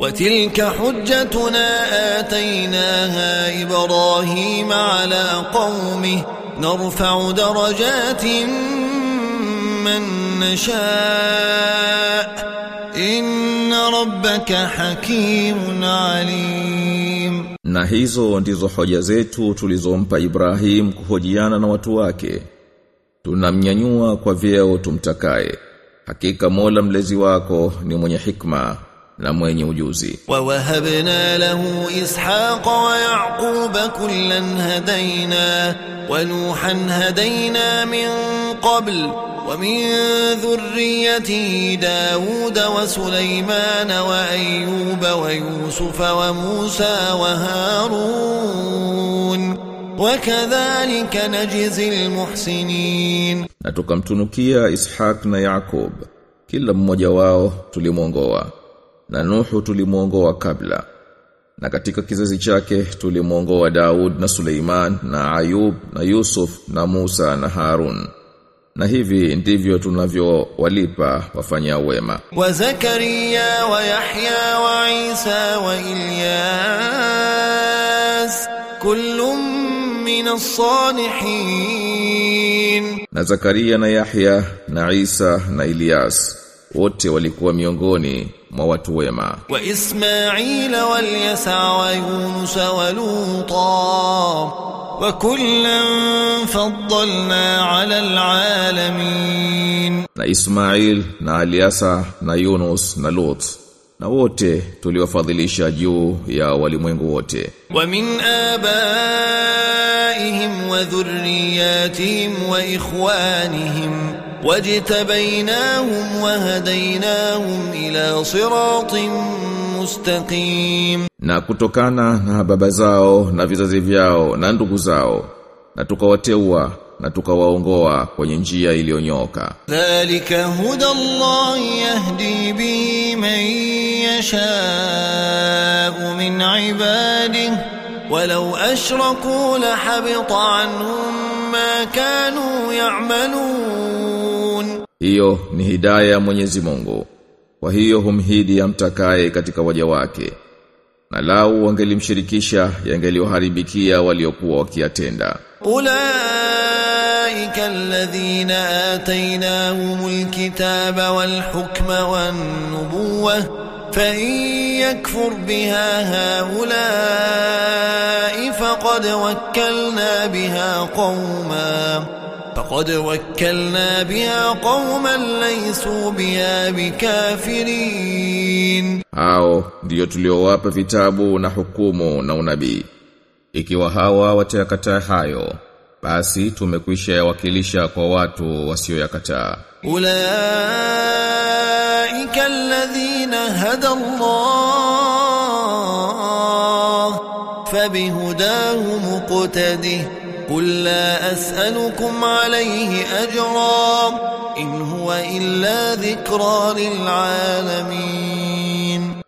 وتلك حجتنا آتيناها إبراهيم على قومه نرفع درجات من نشاء إن ربك حكيم عليم Na hizo ndizo hoja zetu tulizompa Ibrahim kuhojiana na watu wake. Tunamnyanyua kwa vyeo tumtakaye. Hakika Mola mlezi wako ni mwenye hikma na mwenye ujuzi wawahabna lahu ishaqa wa yaquba kullan hadaina wa nuhan hadaina min qabl wa min dhurriyyati dauda wa sulaymana wa ayyuba wa yusufa wa musa wa harun وكذلك نجزي المحسنين na tukamtunukia Ishaq na Yakub kila mmoja wao tulimwongoa na Nuhu tulimuongoa kabla na katika kizazi chake tulimuongoa Daud na Suleiman na Ayub na Yusuf na Musa na Harun. Na hivi ndivyo tunavyowalipa wafanya wema. Wa Zakaria wa Yahya wa Isa wa Ilyas kullum min as-salihin na Zakaria na Yahya na Isa na Ilyas wote walikuwa miongoni mwa watu wema. Wa Ismail wal Yasa wa Yunus wa Luta wa kullan faddalna ala alalamin na Ismail na Aliasa na Yunus na Lut na wote tuliwafadhilisha juu ya walimwengu wote. Wa min abaihim wa dhurriyatihim wa ikhwanihim. واجتبيناهم وهديناهم إلى صراط مستقيم na kutokana na baba zao na vizazi vyao na ndugu zao na tukawateua na tukawaongoa kwenye njia iliyonyoka ذلك هدى الله يهدي به من يشاء من عباده ولو أشركوا لحبط عنهم ما كانوا يعملون hiyo ni hidaya ya Mwenyezi Mungu kwa hiyo humhidi amtakaye katika waja wake na lau wangelimshirikisha yangelioharibikia waliokuwa wakiyatenda أولئك الذين آتيناهم الكتاب والحكم والنبوة فإن يكفر بها هؤلاء فقد وكلنا بها قوما فقد وكلنا بها قوما ليسوا بها بكافرين hao ndiyo tuliowapa vitabu na hukumu na unabii ikiwa hawa watayakataa hayo basi tumekwisha yawakilisha kwa watu wasioyakataa أولئك الذين هدى الله فبهداه مقتده قل لا أسألكم عليه أجرا إن هو إلا ذكرى للعالمين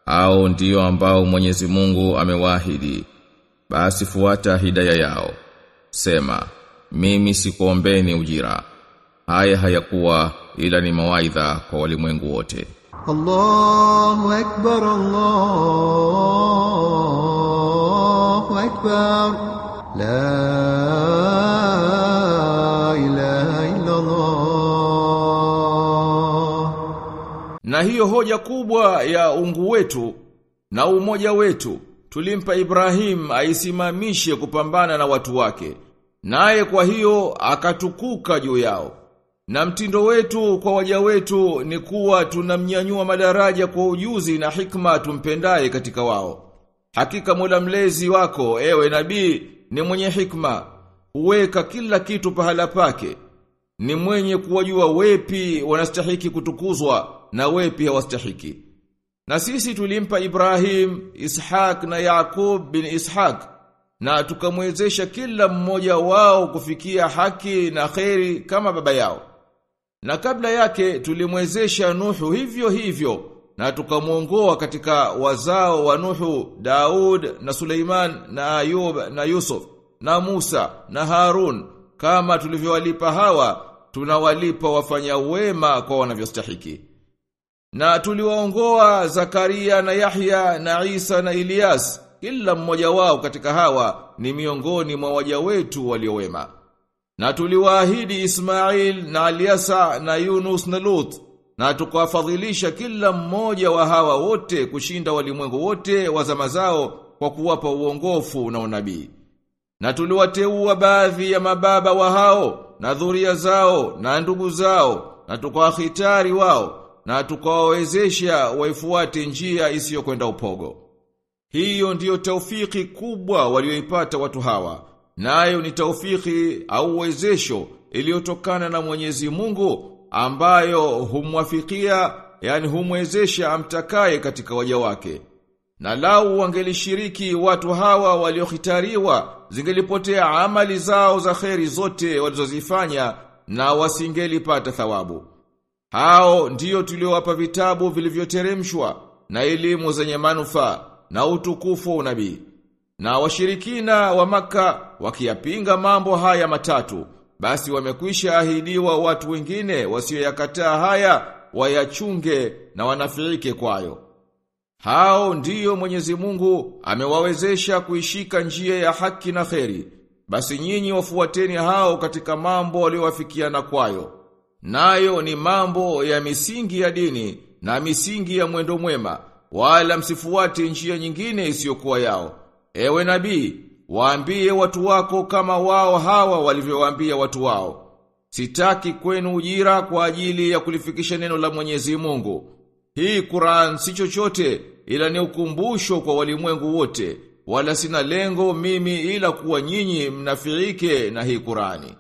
au ndiyo ambao Mwenyezi Mungu amewaahidi basi fuata hidaya yao sema mimi sikuombeni ujira haya hayakuwa ila ni mawaidha kwa walimwengu wote الله أكبر الله أكبر Na hiyo hoja kubwa ya ungu wetu na umoja wetu tulimpa Ibrahim aisimamishe kupambana na watu wake. Naye kwa hiyo akatukuka juu yao. Na mtindo wetu kwa waja wetu ni kuwa tunamnyanyua madaraja kwa ujuzi na hikma tumpendaye katika wao. Hakika Mola mlezi wako ewe nabii ni mwenye hikma, huweka kila kitu pahala pake. Ni mwenye kuwajua wepi wanastahiki kutukuzwa na wepi hawastahiki. Na sisi tulimpa Ibrahim, ishak na Yaqub bin ishak na tukamwezesha kila mmoja wao kufikia haki na kheri kama baba yao. Na kabla yake tulimwezesha Nuhu hivyo hivyo na tukamwongoa katika wazao wa Nuhu, Daud na Suleiman na Ayub na Yusuf na Musa na Harun kama tulivyowalipa hawa tunawalipa wafanya wema kwa wanavyostahiki. Na tuliwaongoa Zakaria na Yahya na Isa na Elias kila mmoja wao katika hawa ni miongoni mwa waja wetu waliowema. Na tuliwaahidi Ismail na Aliasa na Yunus na Lut na tukawafadhilisha kila mmoja wa hawa wote kushinda walimwengu wote wa zama zao kwa kuwapa uongofu na unabii. Na tuliwateua baadhi ya mababa wa hao na dhuria zao na ndugu zao na tukawahitari wao na tukawawezesha waifuate njia isiyokwenda upogo. Hiyo ndiyo taufiki kubwa walioipata watu hawa. Nayo ni taufiki au uwezesho iliyotokana na Mwenyezi Mungu ambayo humwafikia yani humwezesha amtakaye katika waja wake. Na lau wangelishiriki watu hawa waliohitariwa zingelipotea amali zao za kheri zote walizozifanya na wasingelipata thawabu. Hao ndiyo tuliowapa vitabu vilivyoteremshwa na elimu zenye manufaa na utukufu wa unabii. Na washirikina wa maka wakiyapinga mambo haya matatu, basi wamekwisha ahidiwa watu wengine wasioyakataa haya wayachunge na wanafirike kwayo. Hao ndiyo Mwenyezi Mungu amewawezesha kuishika njia ya haki na kheri. Basi nyinyi wafuateni hao katika mambo waliowafikiana kwayo. Nayo ni mambo ya misingi ya dini na misingi ya mwendo mwema, wala msifuate njia nyingine isiyokuwa yao. Ewe nabii, waambie watu wako kama wao hawa walivyowaambia watu wao. Sitaki kwenu ujira kwa ajili ya kulifikisha neno la Mwenyezi Mungu. Hii Qur'an si chochote ila ni ukumbusho kwa walimwengu wote, wala sina lengo mimi ila kuwa nyinyi mnafiike na hii Qur'ani.